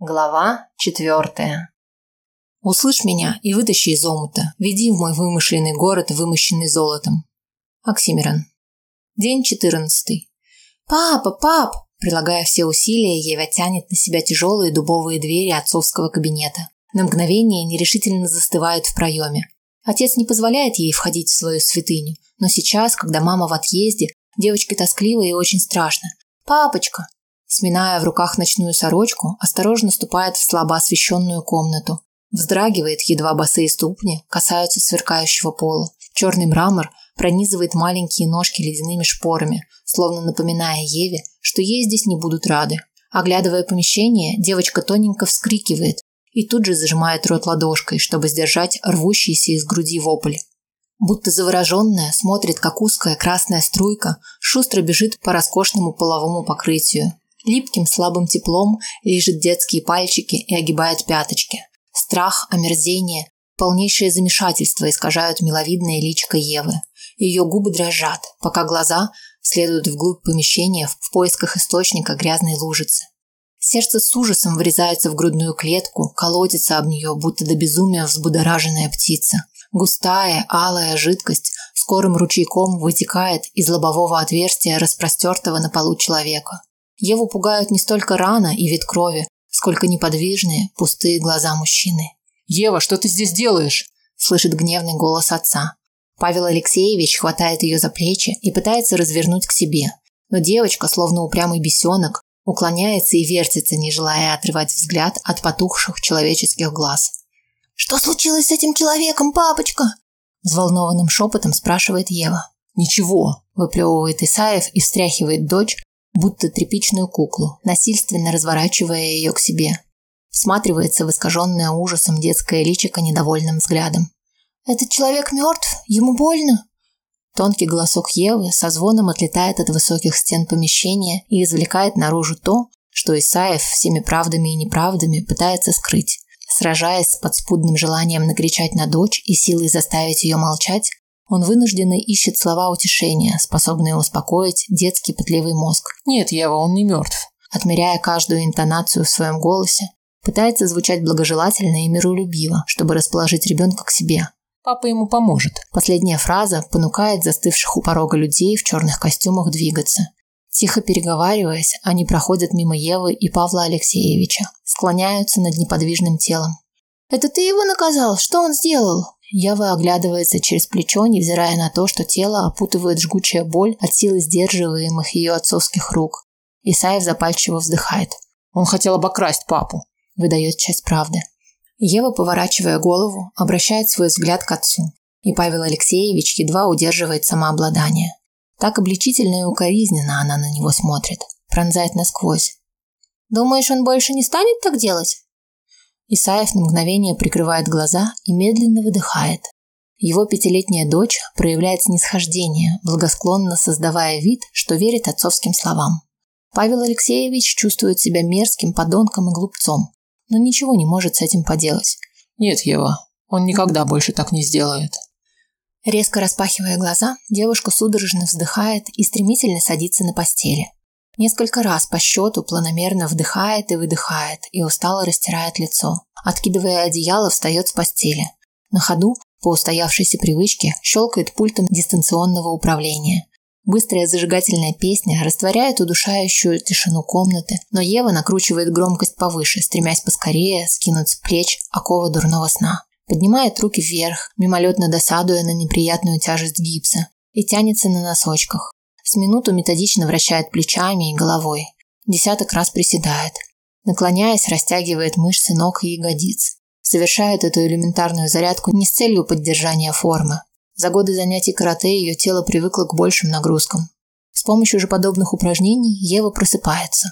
Глава четвертая. Услышь меня и вытащи из омута. Веди в мой вымышленный город, вымощенный золотом. Оксимирон. День четырнадцатый. Папа, пап, прилагая все усилия, Ева тянет на себя тяжелые дубовые двери отцовского кабинета. На мгновение нерешительно застывает в проеме. Отец не позволяет ей входить в свою святыню, но сейчас, когда мама в отъезде, девочке тоскливо и очень страшно. Папочка, Сминая в руках ночную сорочку, осторожно ступает в слабо освещенную комнату. Вздрагивает, едва босые ступни касаются сверкающего пола. Черный мрамор пронизывает маленькие ножки ледяными шпорами, словно напоминая Еве, что ей здесь не будут рады. Оглядывая помещение, девочка тоненько вскрикивает и тут же зажимает рот ладошкой, чтобы сдержать рвущийся из груди вопль. Будто завороженная, смотрит, как узкая красная струйка шустро бежит по роскошному половому покрытию, Липким слабым теплом лижет детские пальчики и огибает пяточки. Страх, омерзение, полнейшее замешательство искажают миловидное личико Евы. Ее губы дрожат, пока глаза следуют вглубь помещения в поисках источника грязной лужицы. Сердце с ужасом врезается в грудную клетку, колотится об нее, будто до безумия взбудораженная птица. Густая, алая жидкость скорым ручейком вытекает из лобового отверстия распростертого на полу человека. Еву пугают не столько рана и вид крови, сколько неподвижные, пустые глаза мужчины. «Ева, что ты здесь делаешь?» – слышит гневный голос отца. Павел Алексеевич хватает ее за плечи и пытается развернуть к себе, но девочка, словно упрямый бесенок, уклоняется и вертится, не желая отрывать взгляд от потухших человеческих глаз. «Что случилось с этим человеком, папочка?» взволнованным шепотом спрашивает Ева. «Ничего», – выплевывает Исаев и встряхивает дочь, будто тряпичную куклу, насильственно разворачивая ее к себе. Всматривается в искаженное ужасом детское личико недовольным взглядом. «Этот человек мертв? Ему больно?» Тонкий голосок Евы со звоном отлетает от высоких стен помещения и извлекает наружу то, что Исаев всеми правдами и неправдами пытается скрыть. Сражаясь с подспудным желанием накричать на дочь и силой заставить ее молчать, он вынужденно ищет слова утешения, способные успокоить детский пытливый мозг. Нет, Ева, он не мертв. Отмеряя каждую интонацию в своем голосе, пытается звучать благожелательно и миролюбиво, чтобы расположить ребенка к себе. Папа ему поможет. Последняя фраза понукает застывших у порога людей в черных костюмах двигаться. Тихо переговариваясь, они проходят мимо Евы и Павла Алексеевича, склоняются над неподвижным телом. «Это ты его наказал? Что он сделал?» Ява оглядывается через плечо, невзирая на то, что тело опутывает жгучая боль от силы сдерживаемых ее отцовских рук. Исаев запальчиво вздыхает. Он хотел обокрасть папу. Выдает часть правды. Ева, поворачивая голову, обращает свой взгляд к отцу. И Павел Алексеевич едва удерживает самообладание. Так обличительно и укоризненно она на него смотрит. Пронзает насквозь. «Думаешь, он больше не станет так делать?» Исаев на мгновение прикрывает глаза и медленно выдыхает. Его пятилетняя дочь проявляет снисхождение, благосклонно создавая вид, что верит отцовским словам. Павел Алексеевич чувствует себя мерзким подонком и глупцом, но ничего не может с этим поделать. Нет, Ева, он никогда больше так не сделает. Резко распахивая глаза, девушка судорожно вздыхает и стремительно садится на постели. Несколько раз по счету планомерно вдыхает и выдыхает и устало растирает лицо. Откидывая одеяло, встает с постели. На ходу, по устоявшейся привычке, щелкает пультом дистанционного управления. Быстрая зажигательная песня растворяет удушающую тишину комнаты, но Ева накручивает громкость повыше, стремясь поскорее скинуть с плеч оковы дурного сна. Поднимает руки вверх, мимолетно досадуя на неприятную тяжесть гипса, и тянется на носочках. С минуту методично вращает плечами и головой. Десяток раз приседает. Наклоняясь, растягивает мышцы ног и ягодиц. Совершает эту элементарную зарядку не с целью поддержания формы. За годы занятий карате ее тело привыкло к большим нагрузкам. С помощью же подобных упражнений Ева просыпается.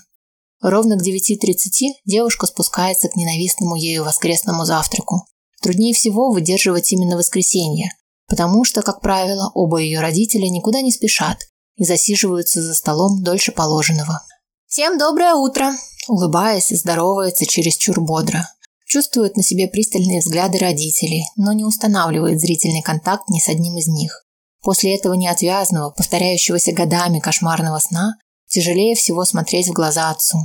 Ровно к 9.30 девушка спускается к ненавистному ею воскресному завтраку. Труднее всего выдерживать именно воскресенье, потому что, как правило, оба ее родителя никуда не спешат и засиживаются за столом дольше положенного. «Всем доброе утро!» Улыбаясь, здоровается чересчур бодро. Чувствует на себе пристальные взгляды родителей, но не устанавливает зрительный контакт ни с одним из них. После этого неотвязного, повторяющегося годами кошмарного сна, тяжелее всего смотреть в глаза отцу.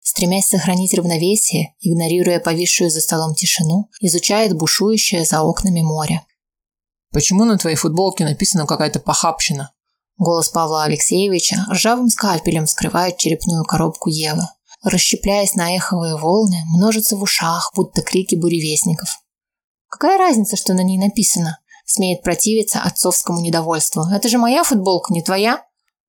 Стремясь сохранить равновесие, игнорируя повисшую за столом тишину, изучает бушующее за окнами море. Почему на твоей футболке написана какая-то похабщина? Голос Павла Алексеевича ржавым скальпелем вскрывает черепную коробку Евы. Расщепляясь на эховые волны, множится в ушах, будто крики буревестников. Какая разница, что на ней написано? Смеет противиться отцовскому недовольству. Это же моя футболка, не твоя?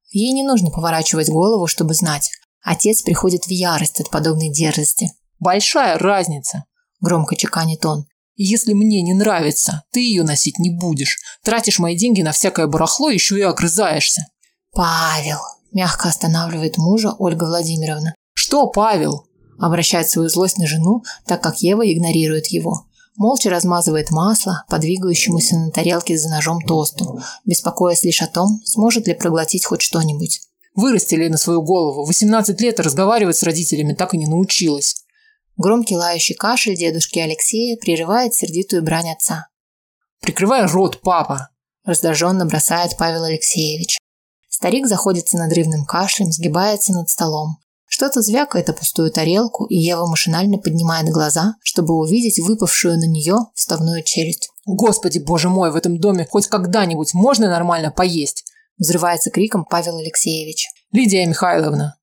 Ей не нужно поворачивать голову, чтобы знать. Отец приходит в ярость от подобной дерзости. Большая разница, громко чеканит он. Если мне не нравится, ты ее носить не будешь. Тратишь мои деньги на всякое барахло, еще и огрызаешься. Павел, мягко останавливает мужа Ольга Владимировна. Что, Павел? Обращает свою злость на жену, так как Ева игнорирует его. Молча размазывает масло по двигающемуся на тарелке за ножом тосту, беспокоясь лишь о том, сможет ли проглотить хоть что-нибудь. Вырастили на свою голову. 18 лет разговаривать с родителями так и не научилась. Громкий лающий кашель дедушки Алексея прерывает сердитую брань отца. «Прикрывай рот, папа!» – раздраженно бросает Павел Алексеевич. Старик заходится надрывным кашлем, сгибается над столом. Что-то звякает о пустую тарелку, и Ева машинально поднимает глаза, чтобы увидеть выпавшую на нее вставную челюсть. «Господи, боже мой, в этом доме хоть когда-нибудь можно нормально поесть?» Взрывается криком Павел Алексеевич. «Лидия Михайловна,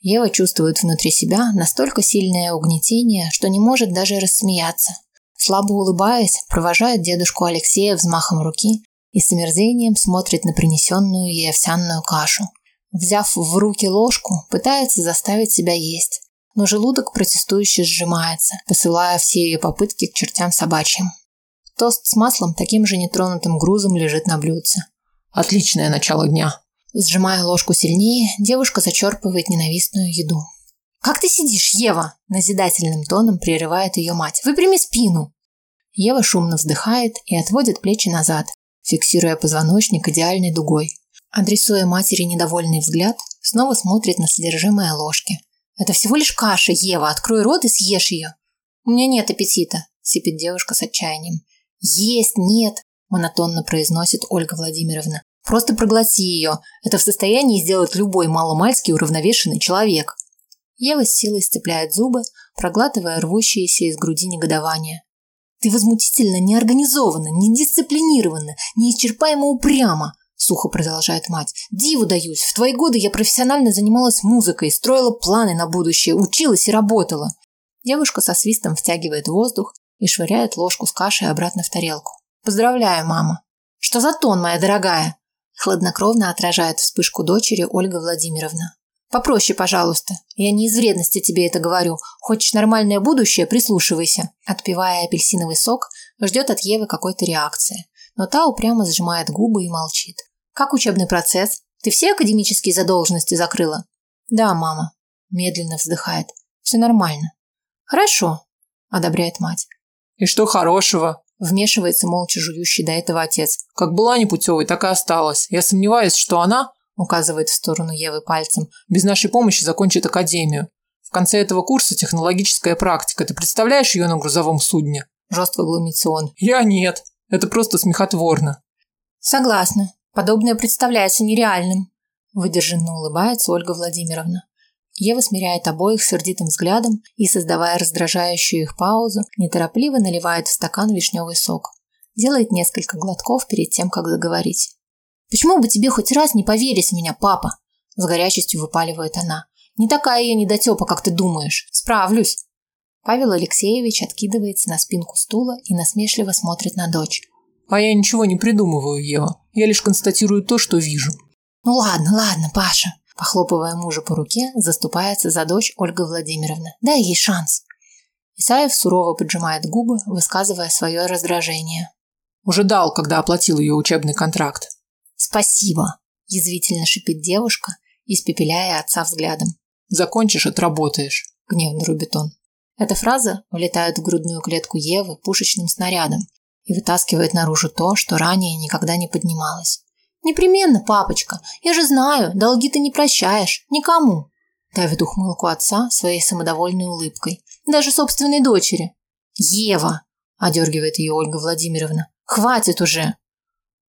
Ева чувствует внутри себя настолько сильное угнетение, что не может даже рассмеяться. Слабо улыбаясь, провожает дедушку Алексея взмахом руки и с омерзением смотрит на принесенную ей овсяную кашу. Взяв в руки ложку, пытается заставить себя есть, но желудок протестующе сжимается, посылая все ее попытки к чертям собачьим. Тост с маслом таким же нетронутым грузом лежит на блюдце. Отличное начало дня, Сжимая ложку сильнее, девушка зачерпывает ненавистную еду. «Как ты сидишь, Ева?» – назидательным тоном прерывает ее мать. «Выпрями спину!» Ева шумно вздыхает и отводит плечи назад, фиксируя позвоночник идеальной дугой. Адресуя матери недовольный взгляд, снова смотрит на содержимое ложки. «Это всего лишь каша, Ева, открой рот и съешь ее!» «У меня нет аппетита», – сипит девушка с отчаянием. «Есть нет», – монотонно произносит Ольга Владимировна. Просто проглоти ее. Это в состоянии сделать любой маломальский уравновешенный человек. Ева с силой сцепляет зубы, проглатывая рвущиеся из груди негодование. Ты возмутительно неорганизованно, недисциплинированно, неисчерпаемо упрямо, сухо продолжает мать. Диву даюсь. В твои годы я профессионально занималась музыкой, строила планы на будущее, училась и работала. Девушка со свистом втягивает воздух и швыряет ложку с кашей обратно в тарелку. Поздравляю, мама. Что за тон, моя дорогая? Хладнокровно отражает вспышку дочери Ольга Владимировна. Попроще, пожалуйста. Я не из вредности тебе это говорю. Хочешь нормальное будущее, прислушивайся. Отпивая апельсиновый сок, ждет от Евы какой-то реакции. Но та упрямо сжимает губы и молчит. Как учебный процесс? Ты все академические задолженности закрыла? Да, мама. Медленно вздыхает. Все нормально. Хорошо, одобряет мать. И что хорошего? Вмешивается молча жующий до этого отец. Как была непутевой, так и осталась. Я сомневаюсь, что она, указывает в сторону Евы пальцем, без нашей помощи закончит академию. В конце этого курса технологическая практика. Ты представляешь ее на грузовом судне? Жестко глумится он. Я нет. Это просто смехотворно. Согласна. Подобное представляется нереальным. Выдержанно улыбается Ольга Владимировна. Ева смиряет обоих сердитым взглядом и, создавая раздражающую их паузу, неторопливо наливает в стакан вишневый сок. Делает несколько глотков перед тем, как заговорить. «Почему бы тебе хоть раз не поверить в меня, папа?» С горячестью выпаливает она. «Не такая я недотепа, как ты думаешь. Справлюсь!» Павел Алексеевич откидывается на спинку стула и насмешливо смотрит на дочь. «А я ничего не придумываю, Ева. Я лишь констатирую то, что вижу». «Ну ладно, ладно, Паша. Похлопывая мужа по руке, заступается за дочь Ольга Владимировна. Дай ей шанс. Исаев сурово поджимает губы, высказывая свое раздражение. Уже дал, когда оплатил ее учебный контракт. Спасибо, язвительно шипит девушка, испепеляя отца взглядом. Закончишь, отработаешь, гневно рубит он. Эта фраза влетает в грудную клетку Евы пушечным снарядом и вытаскивает наружу то, что ранее никогда не поднималось. Непременно, папочка. Я же знаю, долги ты не прощаешь никому. Давит ухмылку отца своей самодовольной улыбкой, даже собственной дочери. Ева, одергивает ее Ольга Владимировна. Хватит уже.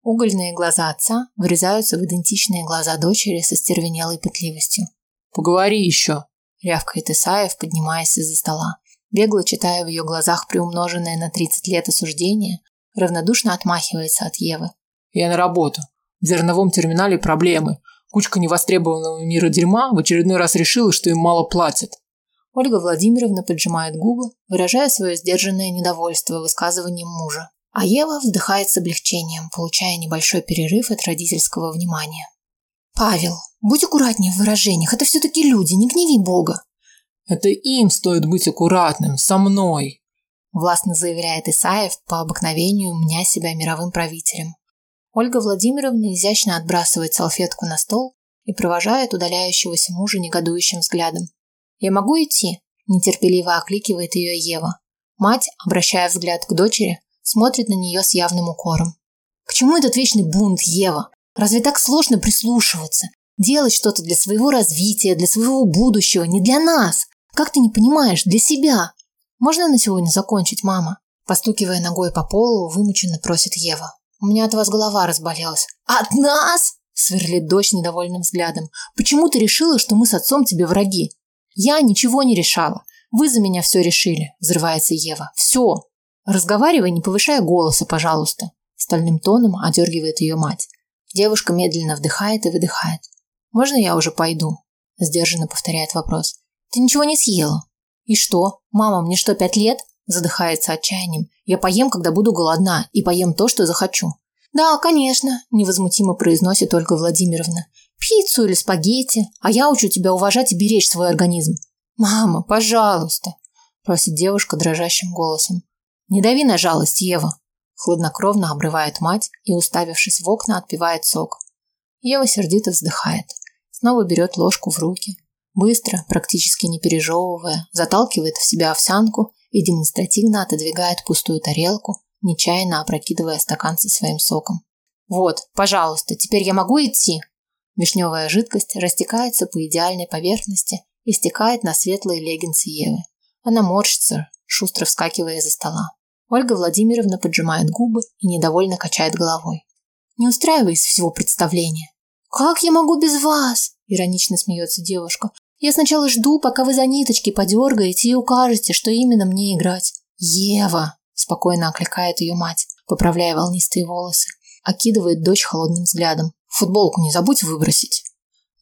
Угольные глаза отца врезаются в идентичные глаза дочери со стервенелой пытливостью. Поговори еще. рявкает Исаев, поднимаясь из-за стола. Бегло читая в ее глазах приумноженное на 30 лет осуждение, равнодушно отмахивается от Евы. Я на работу. В зерновом терминале проблемы. Кучка невостребованного мира дерьма в очередной раз решила, что им мало платят. Ольга Владимировна поджимает губы, выражая свое сдержанное недовольство высказыванием мужа. А Ева вздыхает с облегчением, получая небольшой перерыв от родительского внимания. «Павел, будь аккуратнее в выражениях, это все-таки люди, не гневи Бога!» «Это им стоит быть аккуратным, со мной!» Властно заявляет Исаев, по обыкновению меня себя мировым правителем. Ольга Владимировна изящно отбрасывает салфетку на стол и провожает удаляющегося мужа негодующим взглядом. «Я могу идти?» – нетерпеливо окликивает ее Ева. Мать, обращая взгляд к дочери, смотрит на нее с явным укором. «К чему этот вечный бунт, Ева? Разве так сложно прислушиваться? Делать что-то для своего развития, для своего будущего, не для нас? Как ты не понимаешь, для себя? Можно на сегодня закончить, мама?» Постукивая ногой по полу, вымученно просит Ева. «У меня от вас голова разболелась». «От нас?» – сверлит дочь недовольным взглядом. «Почему ты решила, что мы с отцом тебе враги?» «Я ничего не решала. Вы за меня все решили», – взрывается Ева. «Все. Разговаривай, не повышая голоса, пожалуйста», – стальным тоном одергивает ее мать. Девушка медленно вдыхает и выдыхает. «Можно я уже пойду?» – сдержанно повторяет вопрос. «Ты ничего не съела?» «И что? Мама, мне что, пять лет?» – задыхается отчаянием. «Я поем, когда буду голодна, и поем то, что захочу». «Да, конечно», – невозмутимо произносит Ольга Владимировна. «Пиццу или спагетти, а я учу тебя уважать и беречь свой организм». «Мама, пожалуйста», – просит девушка дрожащим голосом. Не дави на жалость, Ева, хладнокровно обрывает мать и, уставившись в окна, отпивает сок. Ева сердито вздыхает, снова берет ложку в руки, быстро, практически не пережевывая, заталкивает в себя овсянку и демонстративно отодвигает пустую тарелку, нечаянно опрокидывая стакан со своим соком. Вот, пожалуйста, теперь я могу идти. Вишневая жидкость растекается по идеальной поверхности и стекает на светлые леггинсы Евы. Она морщится, шустро вскакивая из-за стола. Ольга Владимировна поджимает губы и недовольно качает головой. Не устраивай из всего представления. Как я могу без вас? Иронично смеется девушка. Я сначала жду, пока вы за ниточки подергаете и укажете, что именно мне играть. Ева, спокойно окликает ее мать, поправляя волнистые волосы, окидывает дочь холодным взглядом. Футболку не забудь выбросить.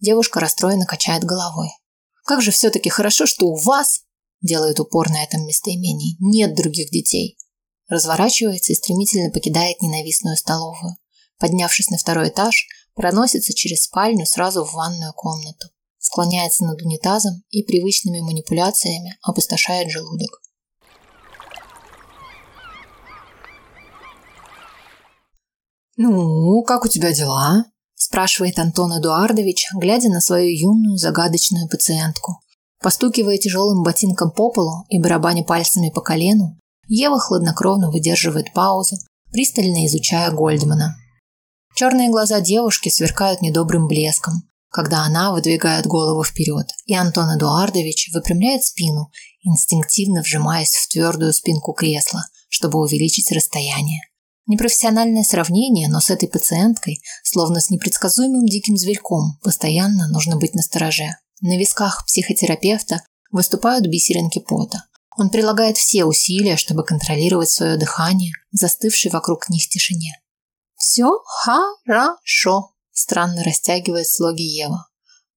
Девушка расстроенно качает головой. Как же все-таки хорошо, что у вас, делает упор на этом местоимении, нет других детей разворачивается и стремительно покидает ненавистную столовую. Поднявшись на второй этаж, проносится через спальню сразу в ванную комнату, склоняется над унитазом и привычными манипуляциями опустошает желудок. «Ну, как у тебя дела?» – спрашивает Антон Эдуардович, глядя на свою юную загадочную пациентку. Постукивая тяжелым ботинком по полу и барабаня пальцами по колену, Ева хладнокровно выдерживает паузу, пристально изучая Гольдмана. Черные глаза девушки сверкают недобрым блеском, когда она выдвигает голову вперед, и Антон Эдуардович выпрямляет спину, инстинктивно вжимаясь в твердую спинку кресла, чтобы увеличить расстояние. Непрофессиональное сравнение, но с этой пациенткой, словно с непредсказуемым диким зверьком, постоянно нужно быть настороже. На висках психотерапевта выступают бисеринки пота, он прилагает все усилия, чтобы контролировать свое дыхание застывшей вокруг них тишине. «Все хорошо», – странно растягивает слоги Ева.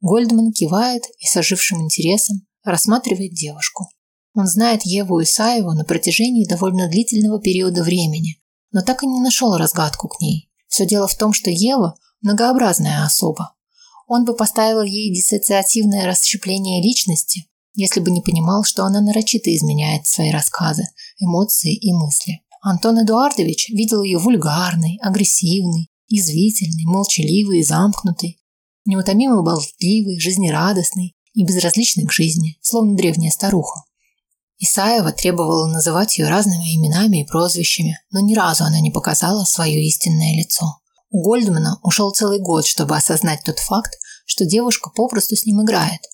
Гольдман кивает и с ожившим интересом рассматривает девушку. Он знает Еву Исаеву на протяжении довольно длительного периода времени, но так и не нашел разгадку к ней. Все дело в том, что Ева – многообразная особа. Он бы поставил ей диссоциативное расщепление личности, если бы не понимал, что она нарочито изменяет свои рассказы, эмоции и мысли. Антон Эдуардович видел ее вульгарной, агрессивной, язвительной, молчаливой и замкнутой, неутомимо болтливой, жизнерадостной и безразличной к жизни, словно древняя старуха. Исаева требовала называть ее разными именами и прозвищами, но ни разу она не показала свое истинное лицо. У Гольдмана ушел целый год, чтобы осознать тот факт, что девушка попросту с ним играет –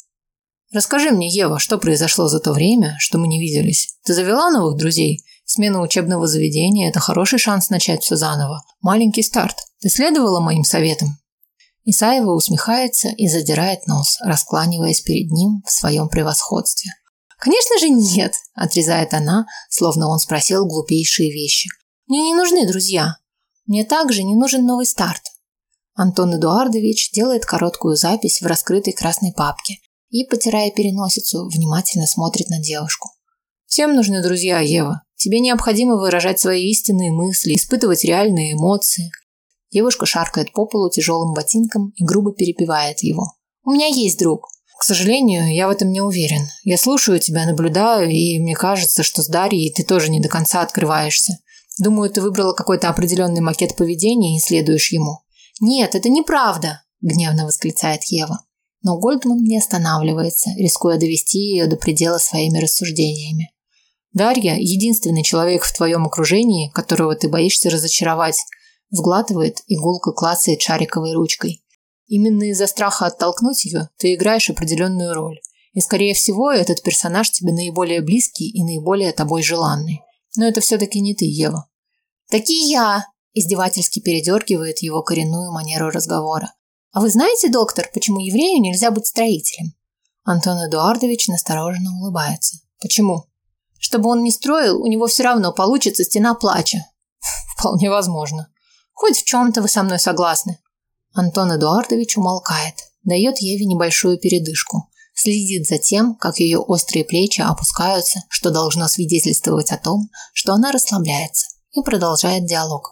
Расскажи мне, Ева, что произошло за то время, что мы не виделись? Ты завела новых друзей? Смена учебного заведения – это хороший шанс начать все заново. Маленький старт. Ты следовала моим советам? Исаева усмехается и задирает нос, раскланиваясь перед ним в своем превосходстве. «Конечно же нет!» – отрезает она, словно он спросил глупейшие вещи. «Мне не нужны друзья. Мне также не нужен новый старт». Антон Эдуардович делает короткую запись в раскрытой красной папке и, потирая переносицу, внимательно смотрит на девушку. «Всем нужны друзья, Ева. Тебе необходимо выражать свои истинные мысли, испытывать реальные эмоции». Девушка шаркает по полу тяжелым ботинком и грубо перебивает его. «У меня есть друг. К сожалению, я в этом не уверен. Я слушаю тебя, наблюдаю, и мне кажется, что с Дарьей ты тоже не до конца открываешься. Думаю, ты выбрала какой-то определенный макет поведения и следуешь ему. Нет, это неправда, гневно восклицает Ева. Но Гольдман не останавливается, рискуя довести ее до предела своими рассуждениями. Дарья – единственный человек в твоем окружении, которого ты боишься разочаровать. Вглатывает и гулко клацает шариковой ручкой. Именно из-за страха оттолкнуть ее ты играешь определенную роль. И, скорее всего, этот персонаж тебе наиболее близкий и наиболее тобой желанный. Но это все-таки не ты, Ева. «Таки я!» – издевательски передергивает его коренную манеру разговора. «А вы знаете, доктор, почему еврею нельзя быть строителем?» Антон Эдуардович настороженно улыбается. «Почему?» «Чтобы он не строил, у него все равно получится стена плача». «Вполне возможно. Хоть в чем-то вы со мной согласны». Антон Эдуардович умолкает, дает Еве небольшую передышку, следит за тем, как ее острые плечи опускаются, что должно свидетельствовать о том, что она расслабляется, и продолжает диалог.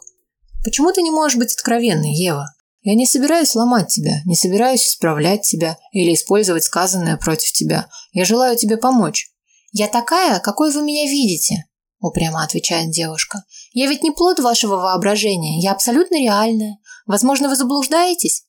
«Почему ты не можешь быть откровенной, Ева? Я не собираюсь ломать тебя, не собираюсь исправлять тебя или использовать сказанное против тебя. Я желаю тебе помочь». «Я такая, какой вы меня видите», – упрямо отвечает девушка. «Я ведь не плод вашего воображения, я абсолютно реальная. Возможно, вы заблуждаетесь?»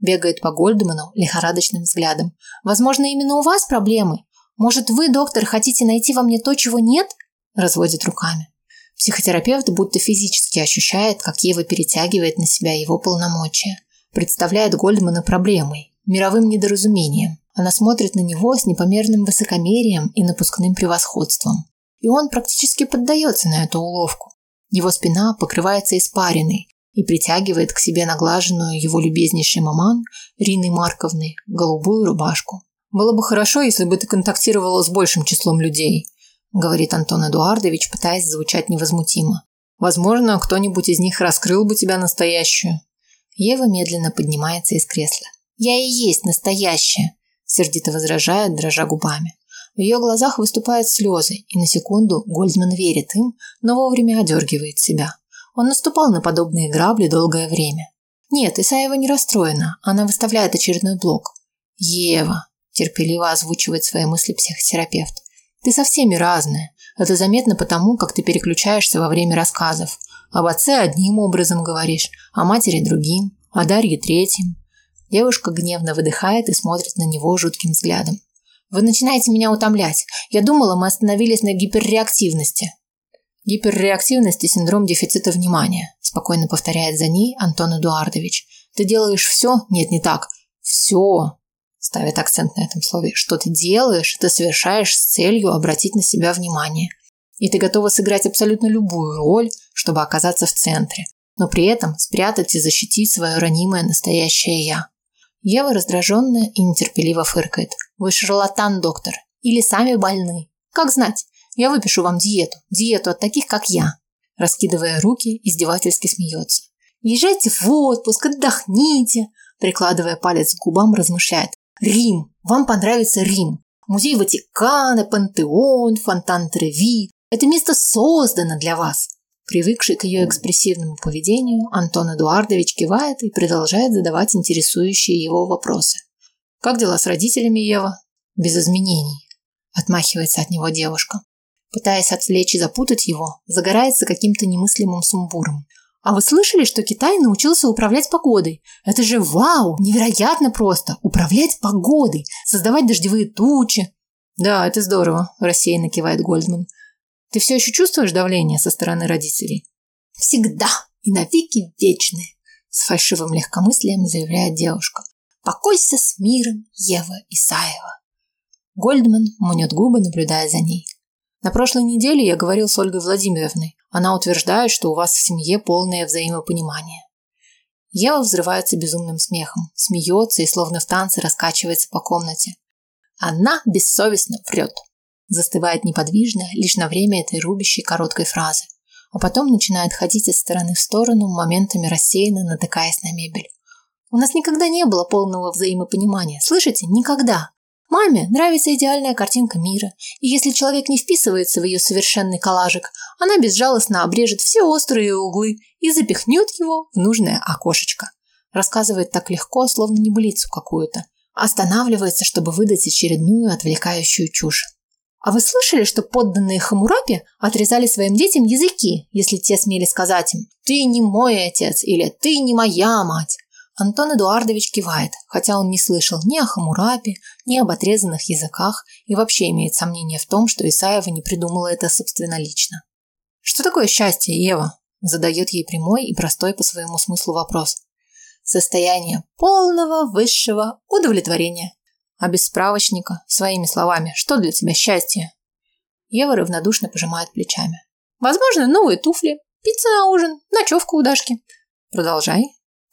Бегает по Гольдману лихорадочным взглядом. «Возможно, именно у вас проблемы? Может, вы, доктор, хотите найти во мне то, чего нет?» Разводит руками. Психотерапевт будто физически ощущает, как Ева перетягивает на себя его полномочия. Представляет Гольдмана проблемой, мировым недоразумением. Она смотрит на него с непомерным высокомерием и напускным превосходством. И он практически поддается на эту уловку. Его спина покрывается испариной, и притягивает к себе наглаженную его любезнейшей маман Рины Марковны голубую рубашку. Было бы хорошо, если бы ты контактировала с большим числом людей, говорит Антон Эдуардович, пытаясь звучать невозмутимо. Возможно, кто-нибудь из них раскрыл бы тебя настоящую. Ева медленно поднимается из кресла. Я и есть настоящая, сердито возражает, дрожа губами. В ее глазах выступают слезы, и на секунду Гольдман верит им, но вовремя одергивает себя. Он наступал на подобные грабли долгое время. Нет, Исаева не расстроена. Она выставляет очередной блок. Ева, терпеливо озвучивает свои мысли психотерапевт. Ты со всеми разная. Это заметно потому, как ты переключаешься во время рассказов. Об отце одним образом говоришь, о матери другим, о Дарье третьим. Девушка гневно выдыхает и смотрит на него жутким взглядом. Вы начинаете меня утомлять. Я думала, мы остановились на гиперреактивности. Гиперреактивность и синдром дефицита внимания, спокойно повторяет за ней Антон Эдуардович. Ты делаешь все? Нет, не так. Все, ставит акцент на этом слове. Что ты делаешь, ты совершаешь с целью обратить на себя внимание. И ты готова сыграть абсолютно любую роль, чтобы оказаться в центре, но при этом спрятать и защитить свое ранимое настоящее я. Ева раздраженная и нетерпеливо фыркает. Вы шарлатан, доктор, или сами больны. Как знать? Я выпишу вам диету. Диету от таких, как я. Раскидывая руки, издевательски смеется. Езжайте в отпуск, отдохните. Прикладывая палец к губам, размышляет. Рим. Вам понравится Рим. Музей Ватикана, Пантеон, фонтан Треви. Это место создано для вас. Привыкший к ее экспрессивному поведению, Антон Эдуардович кивает и продолжает задавать интересующие его вопросы. Как дела с родителями, Ева? Без изменений. Отмахивается от него девушка пытаясь отвлечь и запутать его, загорается каким-то немыслимым сумбуром. А вы слышали, что Китай научился управлять погодой? Это же вау, невероятно просто. Управлять погодой, создавать дождевые тучи. Да, это здорово, рассеянно кивает Гольдман. Ты все еще чувствуешь давление со стороны родителей? Всегда и навеки вечные, с фальшивым легкомыслием заявляет девушка. Покойся с миром, Ева Исаева. Гольдман мнет губы, наблюдая за ней. На прошлой неделе я говорил с Ольгой Владимировной. Она утверждает, что у вас в семье полное взаимопонимание. Ева взрывается безумным смехом, смеется и словно в танце раскачивается по комнате. Она бессовестно врет. Застывает неподвижно лишь на время этой рубящей короткой фразы, а потом начинает ходить из стороны в сторону, моментами рассеянно натыкаясь на мебель. У нас никогда не было полного взаимопонимания. Слышите? Никогда. Маме нравится идеальная картинка мира, и если человек не вписывается в ее совершенный коллажик, она безжалостно обрежет все острые углы и запихнет его в нужное окошечко. Рассказывает так легко, словно небылицу какую-то. Останавливается, чтобы выдать очередную отвлекающую чушь. А вы слышали, что подданные Хамурапи отрезали своим детям языки, если те смели сказать им «ты не мой отец» или «ты не моя мать»? Антон Эдуардович кивает, хотя он не слышал ни о Хамурапе, ни об отрезанных языках и вообще имеет сомнение в том, что Исаева не придумала это собственнолично. «Что такое счастье, Ева?» задает ей прямой и простой по своему смыслу вопрос. «Состояние полного высшего удовлетворения». А без справочника, своими словами, что для тебя счастье? Ева равнодушно пожимает плечами. «Возможно, новые туфли, пицца на ужин, ночевка у Дашки». «Продолжай»,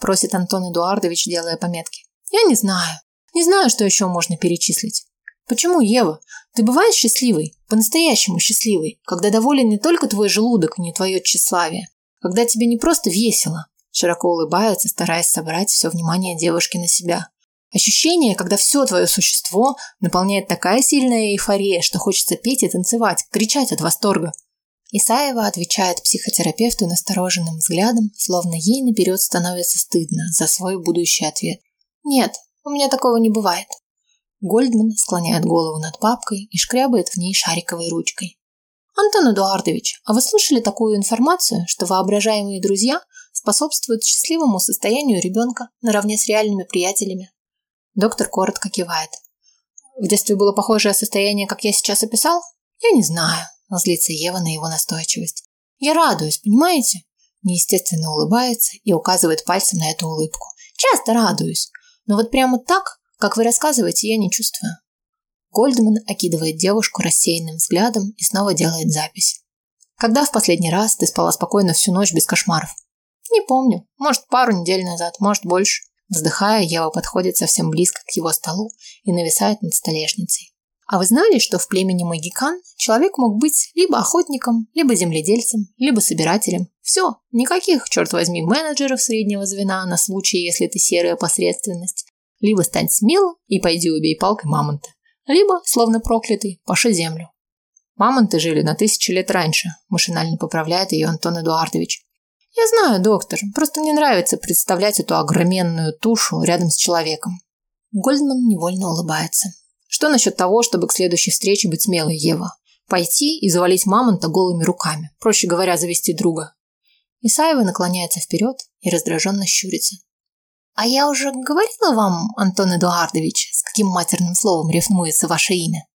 просит Антон Эдуардович, делая пометки. Я не знаю. Не знаю, что еще можно перечислить. Почему, Ева? Ты бываешь счастливой, по-настоящему счастливой, когда доволен не только твой желудок и не твое тщеславие, когда тебе не просто весело, широко улыбается, стараясь собрать все внимание девушки на себя. Ощущение, когда все твое существо наполняет такая сильная эйфория, что хочется петь и танцевать, кричать от восторга. Исаева отвечает психотерапевту настороженным взглядом, словно ей наперед становится стыдно за свой будущий ответ. «Нет, у меня такого не бывает». Гольдман склоняет голову над папкой и шкрябает в ней шариковой ручкой. «Антон Эдуардович, а вы слышали такую информацию, что воображаемые друзья способствуют счастливому состоянию ребенка наравне с реальными приятелями?» Доктор коротко кивает. «В детстве было похожее состояние, как я сейчас описал? Я не знаю. Злится Ева на его настойчивость. Я радуюсь, понимаете? Неестественно улыбается и указывает пальцем на эту улыбку. Часто радуюсь. Но вот прямо так, как вы рассказываете, я не чувствую. Гольдман окидывает девушку рассеянным взглядом и снова делает запись. Когда в последний раз ты спала спокойно всю ночь без кошмаров? Не помню. Может, пару недель назад, может, больше. Вздыхая, Ева подходит совсем близко к его столу и нависает над столешницей. А вы знали, что в племени Магикан человек мог быть либо охотником, либо земледельцем, либо собирателем? Все, никаких, черт возьми, менеджеров среднего звена на случай, если ты серая посредственность. Либо стань смелым и пойди убей палкой мамонта. Либо, словно проклятый, паши землю. Мамонты жили на тысячи лет раньше, машинально поправляет ее Антон Эдуардович. Я знаю, доктор, просто мне нравится представлять эту огроменную тушу рядом с человеком. Гольдман невольно улыбается. Что насчет того, чтобы к следующей встрече быть смелой, Ева? Пойти и завалить мамонта голыми руками, проще говоря, завести друга. Исаева наклоняется вперед и раздраженно щурится. А я уже говорила вам, Антон Эдуардович, с каким матерным словом рифмуется ваше имя?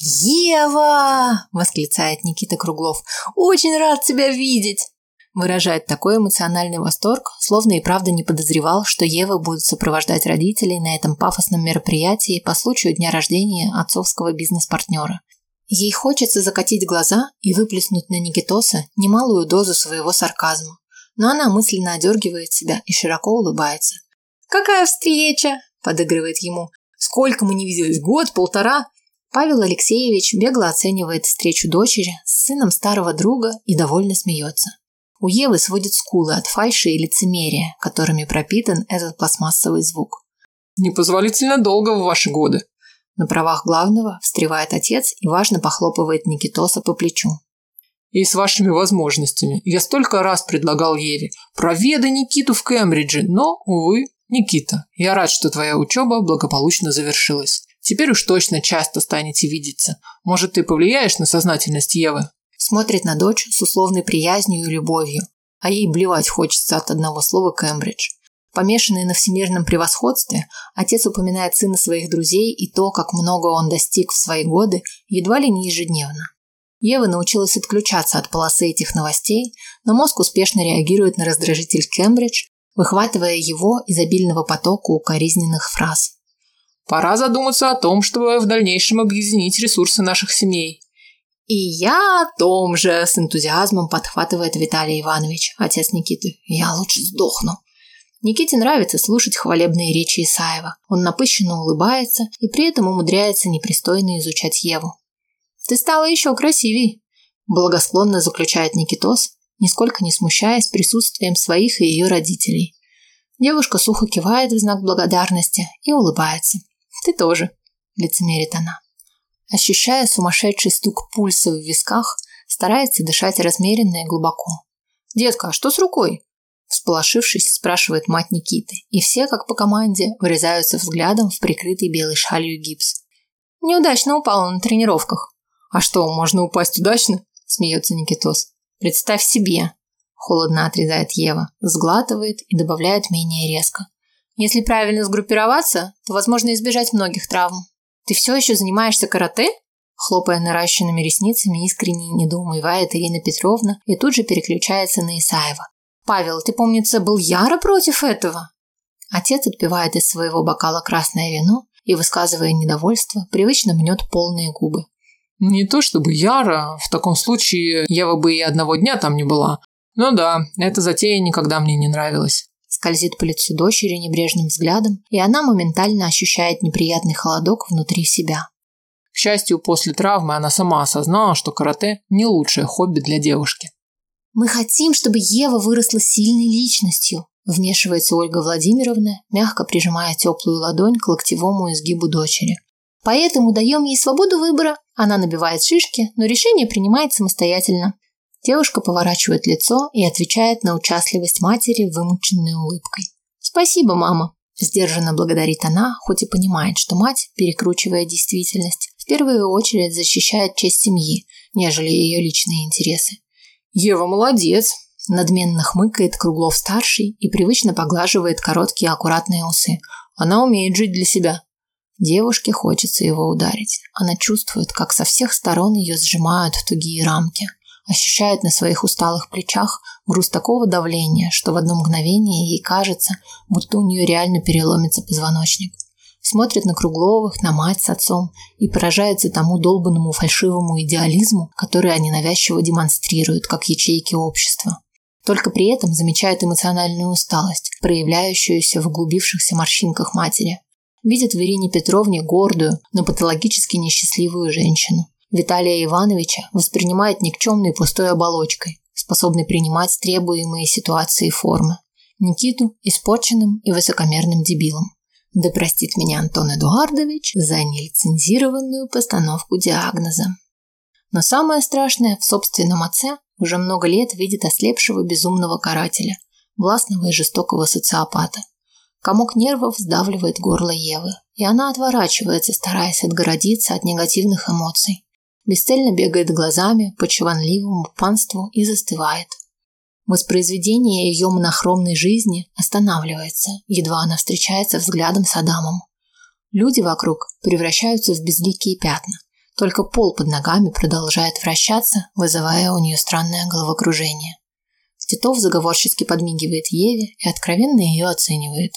«Ева!» – восклицает Никита Круглов. «Очень рад тебя видеть!» выражает такой эмоциональный восторг, словно и правда не подозревал, что Ева будет сопровождать родителей на этом пафосном мероприятии по случаю дня рождения отцовского бизнес-партнера. Ей хочется закатить глаза и выплеснуть на Никитоса немалую дозу своего сарказма, но она мысленно одергивает себя и широко улыбается. «Какая встреча!» – подыгрывает ему. «Сколько мы не виделись? Год, полтора?» Павел Алексеевич бегло оценивает встречу дочери с сыном старого друга и довольно смеется. У Евы сводит скулы от фальши и лицемерия, которыми пропитан этот пластмассовый звук. «Непозволительно долго в ваши годы», на правах главного встревает отец и важно похлопывает Никитоса по плечу. И с вашими возможностями. Я столько раз предлагал Еве, проведай Никиту в Кембридже, но, увы, Никита, я рад, что твоя учеба благополучно завершилась. Теперь уж точно часто станете видеться. Может, ты повлияешь на сознательность Евы? Смотрит на дочь с условной приязнью и любовью, а ей блевать хочется от одного слова Кембридж. Помешанный на всемирном превосходстве, отец упоминает сына своих друзей и то, как много он достиг в свои годы, едва ли не ежедневно. Ева научилась отключаться от полосы этих новостей, но мозг успешно реагирует на раздражитель Кембридж, выхватывая его из обильного потока укоризненных фраз. Пора задуматься о том, чтобы в дальнейшем объединить ресурсы наших семей. И я о том же, с энтузиазмом подхватывает Виталий Иванович, отец Никиты. Я лучше сдохну. Никите нравится слушать хвалебные речи Исаева. Он напыщенно улыбается и при этом умудряется непристойно изучать Еву. «Ты стала еще красивей», – благосклонно заключает Никитос, нисколько не смущаясь присутствием своих и ее родителей. Девушка сухо кивает в знак благодарности и улыбается. «Ты тоже», – лицемерит она. Ощущая сумасшедший стук пульса в висках, старается дышать размеренно и глубоко. «Детка, а что с рукой?» Всполошившись, спрашивает мать Никиты, и все, как по команде, вырезаются взглядом в прикрытый белой шалью гипс. Неудачно упала на тренировках. А что, можно упасть удачно? Смеется Никитос. Представь себе. Холодно отрезает Ева, сглатывает и добавляет менее резко. Если правильно сгруппироваться, то возможно избежать многих травм. Ты все еще занимаешься карате? Хлопая наращенными ресницами, искренне недоумевает Ирина Петровна и тут же переключается на Исаева. Павел, ты, помнится, был яро против этого? Отец отпивает из своего бокала красное вино и, высказывая недовольство, привычно мнет полные губы. Не то чтобы яро, в таком случае Ева бы и одного дня там не была. Но да, эта затея никогда мне не нравилась. Скользит по лицу дочери небрежным взглядом, и она моментально ощущает неприятный холодок внутри себя. К счастью, после травмы она сама осознала, что карате не лучшее хобби для девушки. Мы хотим, чтобы Ева выросла сильной личностью, вмешивается Ольга Владимировна, мягко прижимая теплую ладонь к локтевому изгибу дочери. Поэтому даем ей свободу выбора. Она набивает шишки, но решение принимает самостоятельно. Девушка поворачивает лицо и отвечает на участливость матери вымученной улыбкой. «Спасибо, мама», – сдержанно благодарит она, хоть и понимает, что мать, перекручивая действительность, в первую очередь защищает честь семьи, нежели ее личные интересы. Ева молодец, надменно хмыкает Круглов-старший и привычно поглаживает короткие аккуратные усы. Она умеет жить для себя. Девушке хочется его ударить. Она чувствует, как со всех сторон ее сжимают в тугие рамки. Ощущает на своих усталых плечах груз такого давления, что в одно мгновение ей кажется, будто у нее реально переломится позвоночник смотрит на Кругловых, на мать с отцом и поражается тому долбанному фальшивому идеализму, который они навязчиво демонстрируют как ячейки общества. Только при этом замечает эмоциональную усталость, проявляющуюся в углубившихся морщинках матери. Видит в Ирине Петровне гордую, но патологически несчастливую женщину. Виталия Ивановича воспринимает никчемной пустой оболочкой, способной принимать требуемые ситуации формы. Никиту – испорченным и высокомерным дебилом. Да простит меня Антон Эдуардович за нелицензированную постановку диагноза. Но самое страшное в собственном отце уже много лет видит ослепшего безумного карателя, властного и жестокого социопата. Комок нервов сдавливает горло Евы, и она отворачивается, стараясь отгородиться от негативных эмоций. Бесцельно бегает глазами по чванливому панству и застывает – Воспроизведение ее монохромной жизни останавливается, едва она встречается взглядом с Адамом. Люди вокруг превращаются в безликие пятна. Только пол под ногами продолжает вращаться, вызывая у нее странное головокружение. Титов заговорчески подмигивает Еве и откровенно ее оценивает.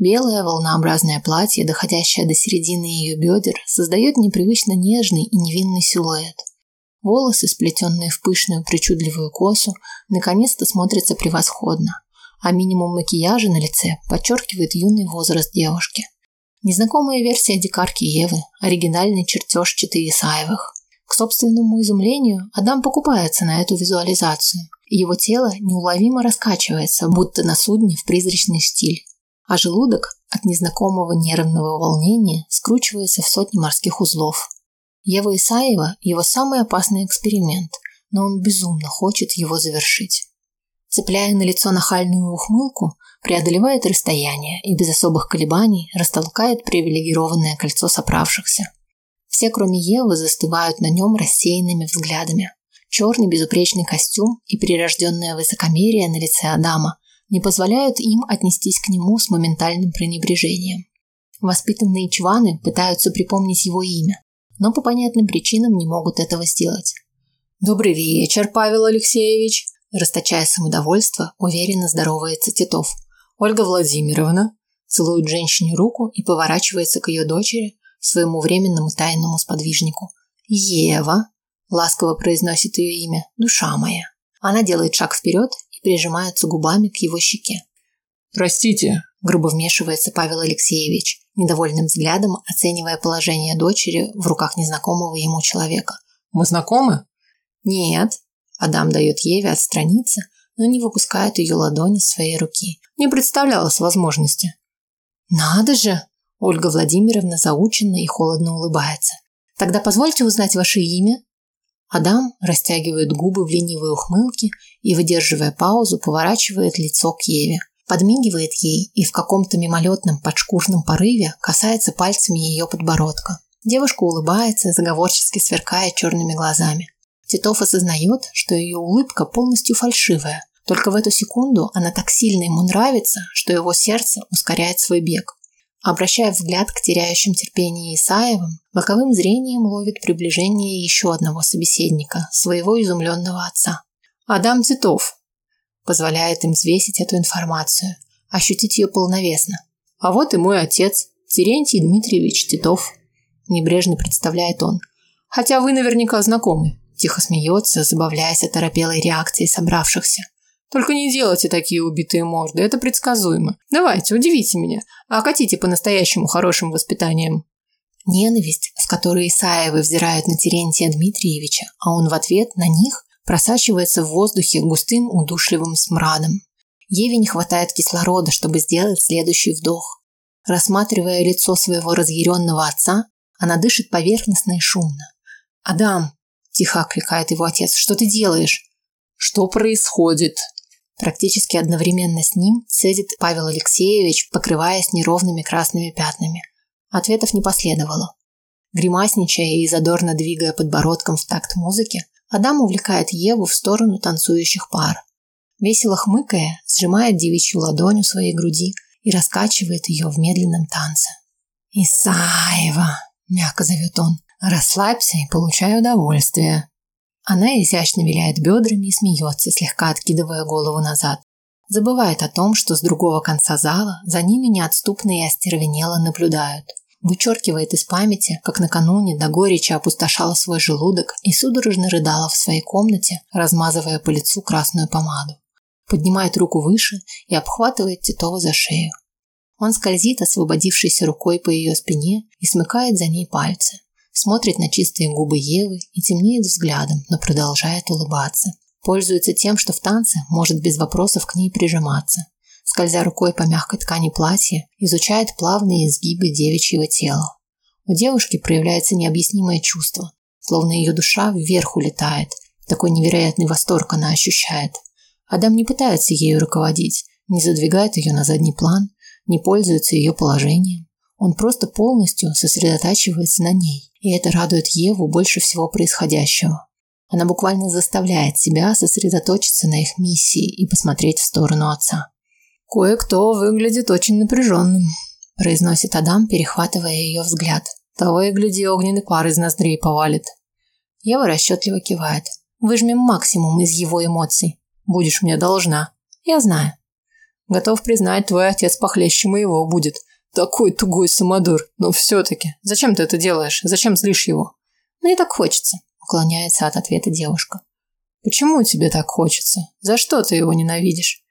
Белое волнообразное платье, доходящее до середины ее бедер, создает непривычно нежный и невинный силуэт – Волосы, сплетенные в пышную причудливую косу, наконец-то смотрятся превосходно, а минимум макияжа на лице подчеркивает юный возраст девушки. Незнакомая версия дикарки Евы, оригинальный чертеж Читы Исаевых. К собственному изумлению, Адам покупается на эту визуализацию. Его тело неуловимо раскачивается, будто на судне в призрачный стиль. А желудок от незнакомого нервного волнения скручивается в сотни морских узлов. Ева Исаева – его самый опасный эксперимент, но он безумно хочет его завершить. Цепляя на лицо нахальную ухмылку, преодолевает расстояние и без особых колебаний растолкает привилегированное кольцо соправшихся. Все, кроме Евы, застывают на нем рассеянными взглядами. Черный безупречный костюм и прирожденное высокомерие на лице Адама не позволяют им отнестись к нему с моментальным пренебрежением. Воспитанные чваны пытаются припомнить его имя, но по понятным причинам не могут этого сделать. «Добрый вечер, Павел Алексеевич!» Расточая самодовольство, уверенно здоровается Титов. «Ольга Владимировна!» Целует женщине руку и поворачивается к ее дочери, своему временному тайному сподвижнику. «Ева!» Ласково произносит ее имя. Душа моя. Она делает шаг вперед и прижимается губами к его щеке. Простите, грубо вмешивается Павел Алексеевич, недовольным взглядом оценивая положение дочери в руках незнакомого ему человека. Мы знакомы? Нет. Адам дает Еве отстраниться, но не выпускает ее ладони своей руки. Не представлялось возможности. Надо же, Ольга Владимировна заученно и холодно улыбается. Тогда позвольте узнать ваше имя. Адам растягивает губы в ленивой ухмылке и, выдерживая паузу, поворачивает лицо к Еве подмигивает ей и в каком-то мимолетном подшкурном порыве касается пальцами ее подбородка. Девушка улыбается, заговорчески сверкая черными глазами. Титов осознает, что ее улыбка полностью фальшивая. Только в эту секунду она так сильно ему нравится, что его сердце ускоряет свой бег. Обращая взгляд к теряющим терпение Исаевым, боковым зрением ловит приближение еще одного собеседника, своего изумленного отца. Адам Титов, позволяет им взвесить эту информацию, ощутить ее полновесно. А вот и мой отец, Терентий Дмитриевич Титов, небрежно представляет он. Хотя вы наверняка знакомы. Тихо смеется, забавляясь оторопелой реакцией собравшихся. Только не делайте такие убитые морды, это предсказуемо. Давайте, удивите меня, а окатите по-настоящему хорошим воспитанием. Ненависть, с которой Исаевы взирают на Терентия Дмитриевича, а он в ответ на них, просачивается в воздухе густым удушливым смрадом. Еве не хватает кислорода, чтобы сделать следующий вдох. Рассматривая лицо своего разъяренного отца, она дышит поверхностно и шумно. «Адам!» – тихо окликает его отец. «Что ты делаешь?» «Что происходит?» Практически одновременно с ним цедит Павел Алексеевич, покрываясь неровными красными пятнами. Ответов не последовало. Гримасничая и задорно двигая подбородком в такт музыки, Адам увлекает Еву в сторону танцующих пар. Весело хмыкая, сжимает девичью ладонь у своей груди и раскачивает ее в медленном танце. «Исаева!» – мягко зовет он. «Расслабься и получай удовольствие». Она изящно виляет бедрами и смеется, слегка откидывая голову назад. Забывает о том, что с другого конца зала за ними неотступно и остервенело наблюдают вычеркивает из памяти, как накануне до горечи опустошала свой желудок и судорожно рыдала в своей комнате, размазывая по лицу красную помаду. Поднимает руку выше и обхватывает Титова за шею. Он скользит освободившейся рукой по ее спине и смыкает за ней пальцы. Смотрит на чистые губы Евы и темнеет взглядом, но продолжает улыбаться. Пользуется тем, что в танце может без вопросов к ней прижиматься скользя рукой по мягкой ткани платья, изучает плавные изгибы девичьего тела. У девушки проявляется необъяснимое чувство, словно ее душа вверх улетает. Такой невероятный восторг она ощущает. Адам не пытается ею руководить, не задвигает ее на задний план, не пользуется ее положением. Он просто полностью сосредотачивается на ней, и это радует Еву больше всего происходящего. Она буквально заставляет себя сосредоточиться на их миссии и посмотреть в сторону отца. Кое-кто выглядит очень напряженным», – произносит Адам, перехватывая ее взгляд. Того и гляди, огненный пар из ноздрей повалит. Ева расчетливо кивает. Выжмем максимум из его эмоций. Будешь мне должна. Я знаю. Готов признать, твой отец похлеще моего будет. Такой тугой самодур. Но все-таки, зачем ты это делаешь? Зачем злишь его? Мне так хочется, уклоняется от ответа девушка. Почему тебе так хочется? За что ты его ненавидишь?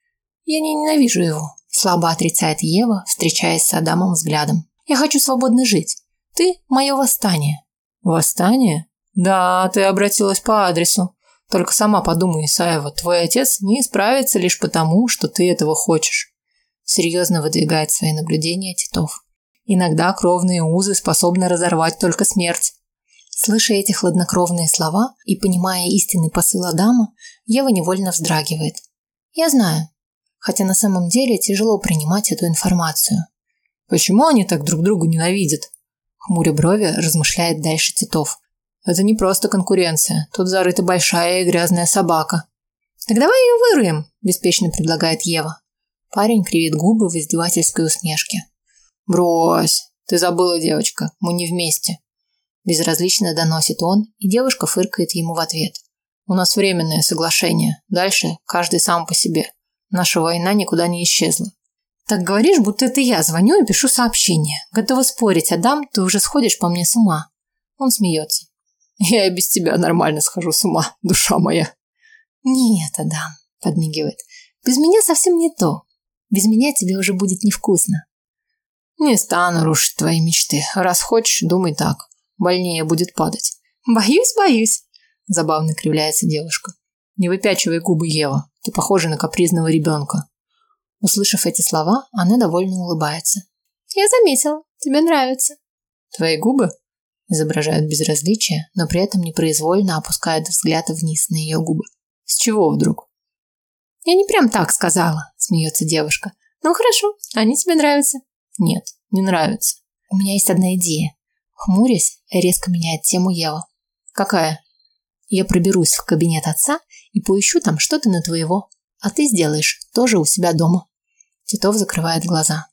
Я не ненавижу его, слабо отрицает Ева, встречаясь с Адамом взглядом. Я хочу свободно жить. Ты мое восстание. Восстание? Да, ты обратилась по адресу. Только сама подумай, Исаева, твой отец не исправится лишь потому, что ты этого хочешь. Серьезно выдвигает свои наблюдения Титов. Иногда кровные узы способны разорвать только смерть. Слыша эти хладнокровные слова и понимая истинный посыл Адама, Ева невольно вздрагивает. Я знаю, хотя на самом деле тяжело принимать эту информацию. Почему они так друг друга ненавидят? Хмуря брови, размышляет дальше Титов. Это не просто конкуренция. Тут зарыта большая и грязная собака. Так давай ее выруем, беспечно предлагает Ева. Парень кривит губы в издевательской усмешке. Брось, ты забыла, девочка, мы не вместе. Безразлично доносит он, и девушка фыркает ему в ответ. У нас временное соглашение. Дальше каждый сам по себе. Наша война никуда не исчезла. Так говоришь, будто это я звоню и пишу сообщение. Готова спорить, Адам, ты уже сходишь по мне с ума. Он смеется. Я и без тебя нормально схожу с ума, душа моя. Нет, Адам, подмигивает. Без меня совсем не то. Без меня тебе уже будет невкусно. Не стану рушить твои мечты. Раз хочешь, думай так. Больнее будет падать. Боюсь, боюсь. Забавно кривляется девушка. Не выпячивай губы, Ева. Ты похожа на капризного ребенка. Услышав эти слова, она довольно улыбается. Я заметила. Тебе нравится. Твои губы? Изображают безразличие, но при этом непроизвольно опускают взгляд вниз на ее губы. С чего вдруг? Я не прям так сказала, смеется девушка. Ну хорошо, они тебе нравятся. Нет, не нравится. У меня есть одна идея. Хмурясь, резко меняет тему Ева. Какая? Я проберусь в кабинет отца и поищу там что-то на твоего. А ты сделаешь тоже у себя дома. Титов закрывает глаза.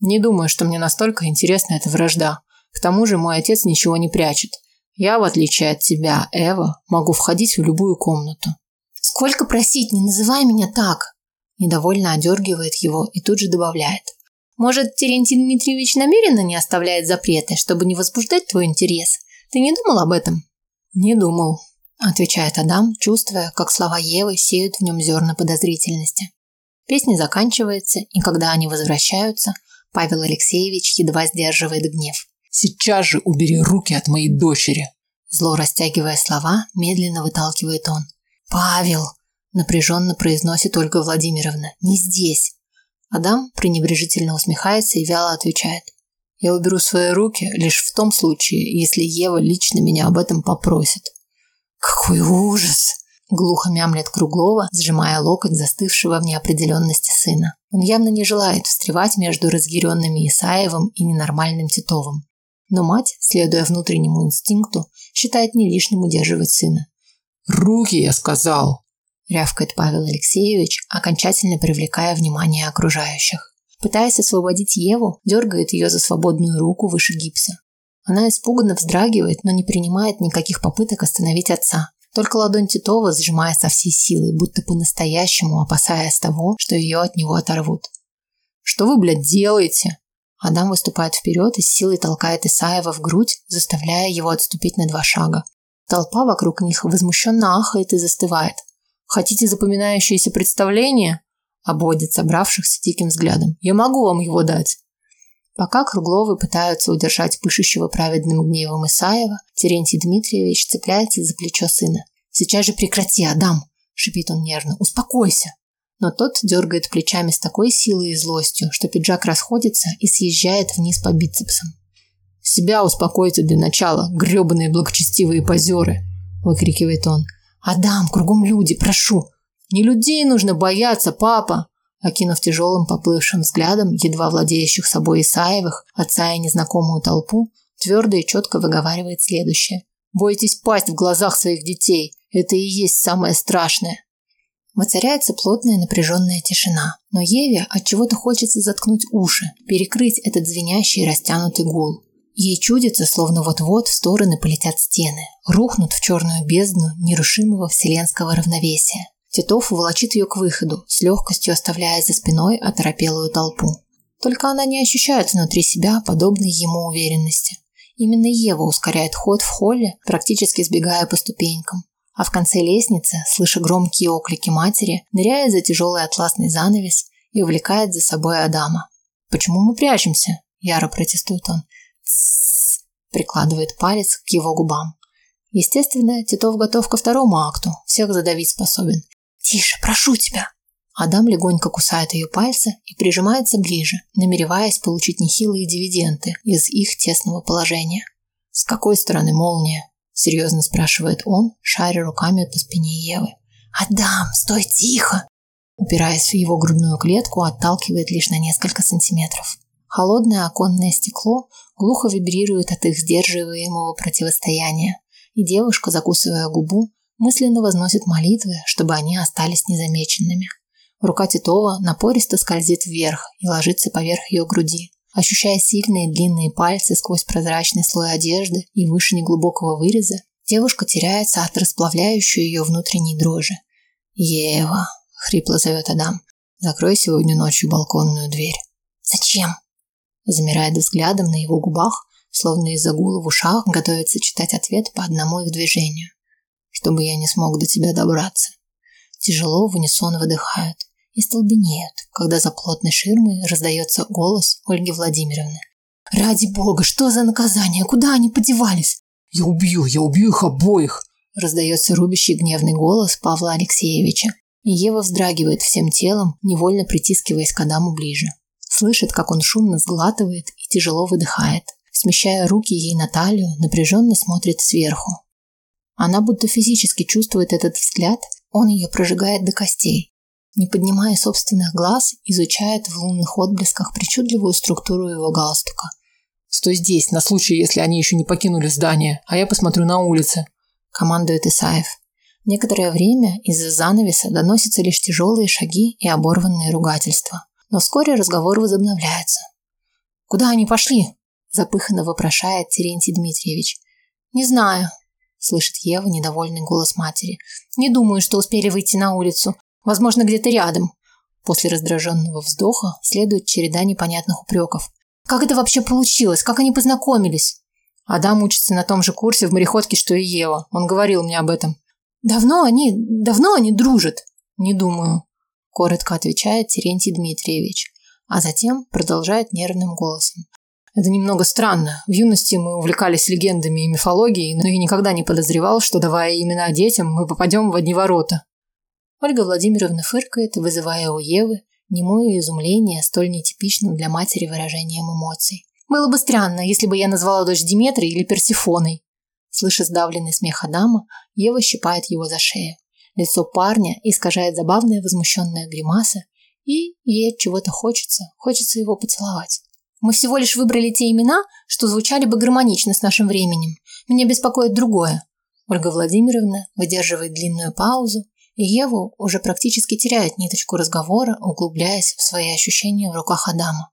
Не думаю, что мне настолько интересна эта вражда. К тому же мой отец ничего не прячет. Я, в отличие от тебя, Эва, могу входить в любую комнату. Сколько просить, не называй меня так. Недовольно одергивает его и тут же добавляет. Может, Терентий Дмитриевич намеренно не оставляет запреты, чтобы не возбуждать твой интерес? Ты не думал об этом? Не думал, отвечает Адам, чувствуя, как слова Евы сеют в нем зерна подозрительности. Песня заканчивается, и когда они возвращаются, Павел Алексеевич едва сдерживает гнев. Сейчас же убери руки от моей дочери. Зло растягивая слова, медленно выталкивает он. Павел, напряженно произносит Ольга Владимировна. Не здесь. Адам пренебрежительно усмехается и вяло отвечает: "Я уберу свои руки лишь в том случае, если Ева лично меня об этом попросит". Какой ужас, глухо мямлет Круглова, сжимая локоть застывшего в неопределенности сына. Он явно не желает встревать между разъяренными Исаевым и ненормальным Титовым. Но мать, следуя внутреннему инстинкту, считает не лишним удерживать сына. «Руки, я сказал!» рявкает Павел Алексеевич, окончательно привлекая внимание окружающих. Пытаясь освободить Еву, дергает ее за свободную руку выше гипса. Она испуганно вздрагивает, но не принимает никаких попыток остановить отца. Только ладонь Титова сжимая со всей силы, будто по-настоящему опасаясь того, что ее от него оторвут. «Что вы, блядь, делаете?» Адам выступает вперед и с силой толкает Исаева в грудь, заставляя его отступить на два шага. Толпа вокруг них возмущенно ахает и застывает. Хотите запоминающееся представление? Обводит собравшихся диким взглядом. Я могу вам его дать. Пока Кругловы пытаются удержать пышущего праведным гневом Исаева, Терентий Дмитриевич цепляется за плечо сына. «Сейчас же прекрати, Адам!» – шипит он нервно. «Успокойся!» Но тот дергает плечами с такой силой и злостью, что пиджак расходится и съезжает вниз по бицепсам. «Себя успокойте для начала, гребаные благочестивые позеры!» – выкрикивает он. Адам, кругом люди, прошу. Не людей нужно бояться, папа. Окинув тяжелым поплывшим взглядом едва владеющих собой Исаевых, отца и незнакомую толпу, твердо и четко выговаривает следующее: Бойтесь пасть в глазах своих детей. Это и есть самое страшное. Воцаряется плотная напряженная тишина, но Еве от чего-то хочется заткнуть уши, перекрыть этот звенящий растянутый гул. Ей чудится, словно вот-вот в стороны полетят стены, рухнут в черную бездну нерушимого вселенского равновесия. Титов волочит ее к выходу, с легкостью оставляя за спиной оторопелую толпу. Только она не ощущает внутри себя подобной ему уверенности. Именно Ева ускоряет ход в холле, практически сбегая по ступенькам. А в конце лестницы, слыша громкие оклики матери, ныряет за тяжелый атласный занавес и увлекает за собой Адама. «Почему мы прячемся?» – яро протестует он прикладывает палец к его губам. Естественно, Титов готов ко второму акту, всех задавить способен. Тише, прошу тебя. Адам легонько кусает ее пальцы и прижимается ближе, намереваясь получить нехилые дивиденды из их тесного положения. С какой стороны молния? серьезно спрашивает он, шаря руками по спине Евы. Адам, стой тихо. Упираясь в его грудную клетку, отталкивает лишь на несколько сантиметров. Холодное оконное стекло глухо вибрирует от их сдерживаемого противостояния, и девушка, закусывая губу, мысленно возносит молитвы, чтобы они остались незамеченными. Рука Титова напористо скользит вверх и ложится поверх ее груди. Ощущая сильные длинные пальцы сквозь прозрачный слой одежды и выше неглубокого выреза, девушка теряется от расплавляющей ее внутренней дрожи. «Ева!» – хрипло зовет Адам. «Закрой сегодня ночью балконную дверь». «Зачем?» Замирает взглядом на его губах, словно из-за гула в ушах готовится читать ответ по одному их движению. Чтобы я не смог до тебя добраться. Тяжело в унисон выдыхают и столбенеют, когда за плотной ширмой раздается голос Ольги Владимировны. «Ради бога, что за наказание? Куда они подевались?» «Я убью, я убью их обоих!» раздается рубящий гневный голос Павла Алексеевича. И Ева вздрагивает всем телом, невольно притискиваясь к Адаму ближе. Слышит, как он шумно сглатывает и тяжело выдыхает. Смещая руки ей на талию, напряженно смотрит сверху. Она будто физически чувствует этот взгляд, он ее прожигает до костей. Не поднимая собственных глаз, изучает в лунных отблесках причудливую структуру его галстука. «Стой здесь, на случай, если они еще не покинули здание, а я посмотрю на улице», – командует Исаев. Некоторое время из-за занавеса доносятся лишь тяжелые шаги и оборванные ругательства. Но вскоре разговор возобновляется. «Куда они пошли?» – запыханно вопрошает Терентий Дмитриевич. «Не знаю», – слышит Ева недовольный голос матери. «Не думаю, что успели выйти на улицу. Возможно, где-то рядом». После раздраженного вздоха следует череда непонятных упреков. «Как это вообще получилось? Как они познакомились?» Адам учится на том же курсе в мореходке, что и Ева. Он говорил мне об этом. Давно они, давно они дружат? Не думаю, коротко отвечает Терентий Дмитриевич, а затем продолжает нервным голосом. Это немного странно. В юности мы увлекались легендами и мифологией, но я никогда не подозревал, что давая имена детям, мы попадем в одни ворота. Ольга Владимировна фыркает, вызывая у Евы немое изумление столь нетипичным для матери выражением эмоций. Было бы странно, если бы я назвала дочь Диметрой или Персифоной. Слыша сдавленный смех Адама, Ева щипает его за шею. Лицо парня искажает забавная возмущенная гримаса, и ей чего-то хочется, хочется его поцеловать. Мы всего лишь выбрали те имена, что звучали бы гармонично с нашим временем. Меня беспокоит другое. Ольга Владимировна выдерживает длинную паузу, и Еву уже практически теряет ниточку разговора, углубляясь в свои ощущения в руках Адама.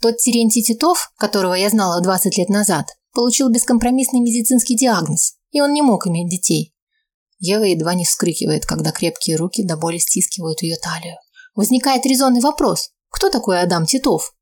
Тот Терентий Титов, которого я знала 20 лет назад, получил бескомпромиссный медицинский диагноз, и он не мог иметь детей. Ева едва не вскрикивает, когда крепкие руки до боли стискивают ее талию. Возникает резонный вопрос: кто такой Адам Титов?